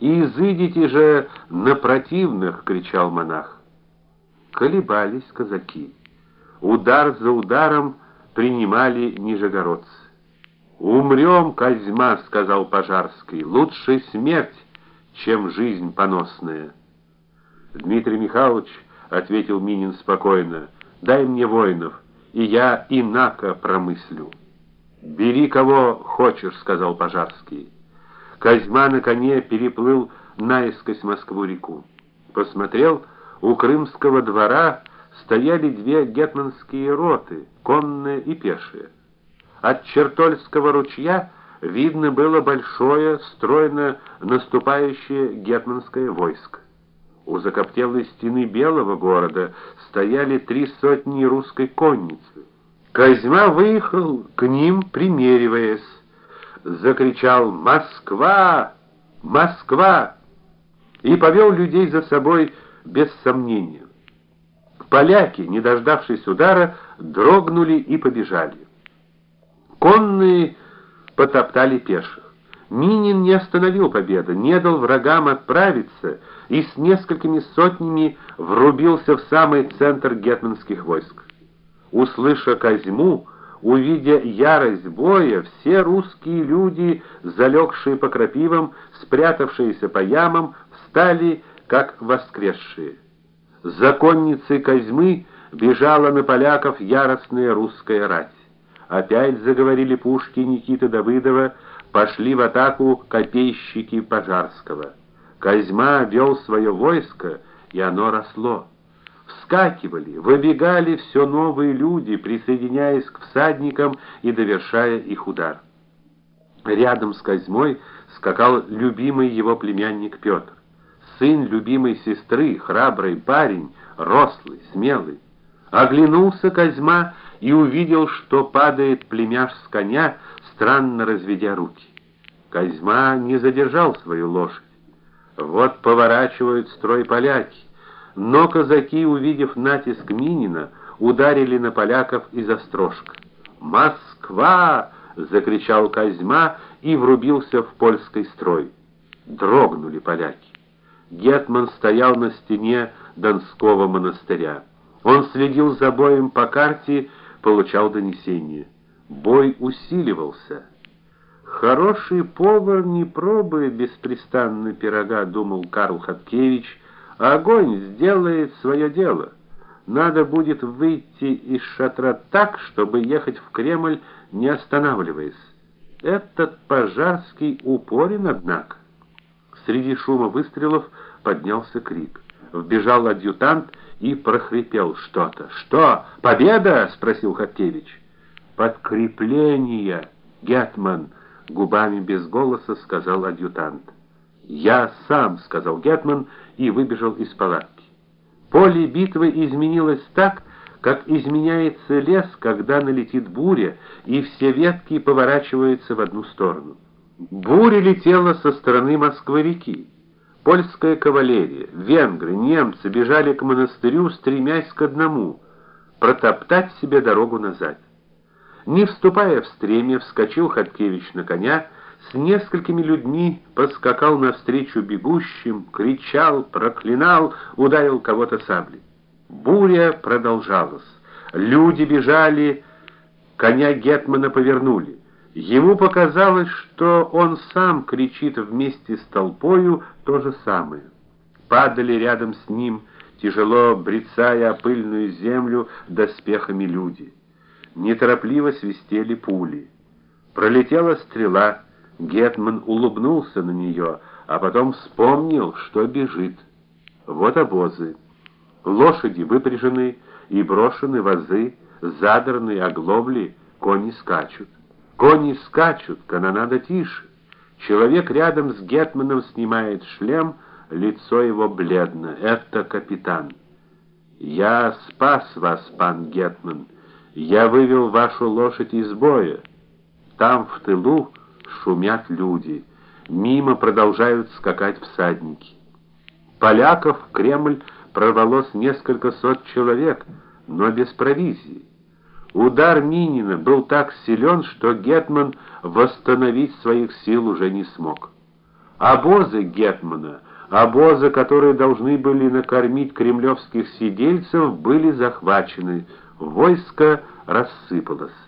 "Изыдите же на противных", кричал монах. Колебались казаки. Удар за ударом принимали нижегородцы. Умрем, Козьма, сказал Пожарский. Лучше смерть, чем жизнь поносная. Дмитрий Михайлович ответил Минин спокойно: "Дай мне воинов, и я инако промыслю". "Бери кого хочешь", сказал Пожарский. Козьма на коне переплыл наискось Москву-реку. Посмотрел, у крымского двора стояли две гетманские роты, конные и пешие. От Чертольского ручья видно было большое, стройно наступающее гетманское войско. У закоптелой стены белого города стояли три сотни русской конницы. Козьма выехал к ним, примериваясь, закричал: "Москва! Москва!" и повел людей за собой без сомнения. Поляки, не дождавшись удара, дрогнули и побежали. Конные потоптали пеших. Минин не остановил победы, не дал врагам отправиться и с несколькими сотнями врубился в самый центр гетманских войск. Услыша Козьму, увидя ярость боя, все русские люди, залегшие по крапивам, спрятавшиеся по ямам, встали как воскресшие. Законницей Козьмы бежала на поляков яростная русская рать. Опять заговорили пушки Никиты Давыдова, пошли в атаку копейщики Пожарского. Козьма вел свое войско, и оно росло. Вскакивали, выбегали все новые люди, присоединяясь к всадникам и довершая их удар. Рядом с Козьмой скакал любимый его племянник Петр, сын любимой сестры, храбрый парень, рослый, смелый. Оглянулся Козьма и увидел, что падает племяш с коня, странно разведя руки. Козьма не задержал свою лошадь. Вот поворачивают строй поляки, но казаки, увидев натиск Минина, ударили на поляков из острожка. "Москва!" закричал Козьма и врубился в польский строй. Дрогнули поляки. Гетман стоял на стене Донского монастыря. Он следил за боем по карте получал донесения. Бой усиливался. Хороший повар не пробует беспрестанно пирога, думал Карл Хаткевич. Огонь сделает свое дело. Надо будет выйти из шатра так, чтобы ехать в Кремль, не останавливаясь. Этот пожарский упорен, однако. Среди шума выстрелов поднялся крик. Вбежал адъютант и прохрипел что-то. "Что? Победа?" спросил Хаткевич. "Подкрепление, гетман", губами без голоса сказал адъютант. "Я сам", сказал гетман и выбежал из палатки. Поле битвы изменилось так, как изменяется лес, когда налетит буря, и все ветки поворачиваются в одну сторону. Буря летела со стороны Москвы-реки. Польская кавалерия, венгры, немцы бежали к монастырю, стремясь к одному протоптать себе дорогу назад. Не вступая в стремя, вскочил Хаткевич на коня, с несколькими людьми поскакал навстречу бегущим, кричал, проклинал, ударил кого-то саблей. Буря продолжалась. Люди бежали, коня гетмана повернули. Ему показалось, что он сам кричит вместе с толпою то же самое. Падали рядом с ним, тяжело брецая пыльную землю доспехами люди. Неторопливо свистели пули. Пролетела стрела, гетман улыбнулся на нее, а потом вспомнил, что бежит. Вот обозы. Лошади выпряжены и брошены возы, задраны оглобли, кони скачут. Кони скачут, канонада тише. Человек рядом с гетманом снимает шлем, лицо его бледно. Это капитан. Я спас вас, пан гетман. Я вывел вашу лошадь из боя. Там в тылу шумят люди. Мимо продолжают скакать всадники. Поляков в Кремль прорвалось несколько сот человек, но без провизии. Удар Минина был так силен, что гетман восстановить своих сил уже не смог. Обозы гетмана, обозы, которые должны были накормить кремлевских сидельцев, были захвачены. Войско рассыпалось.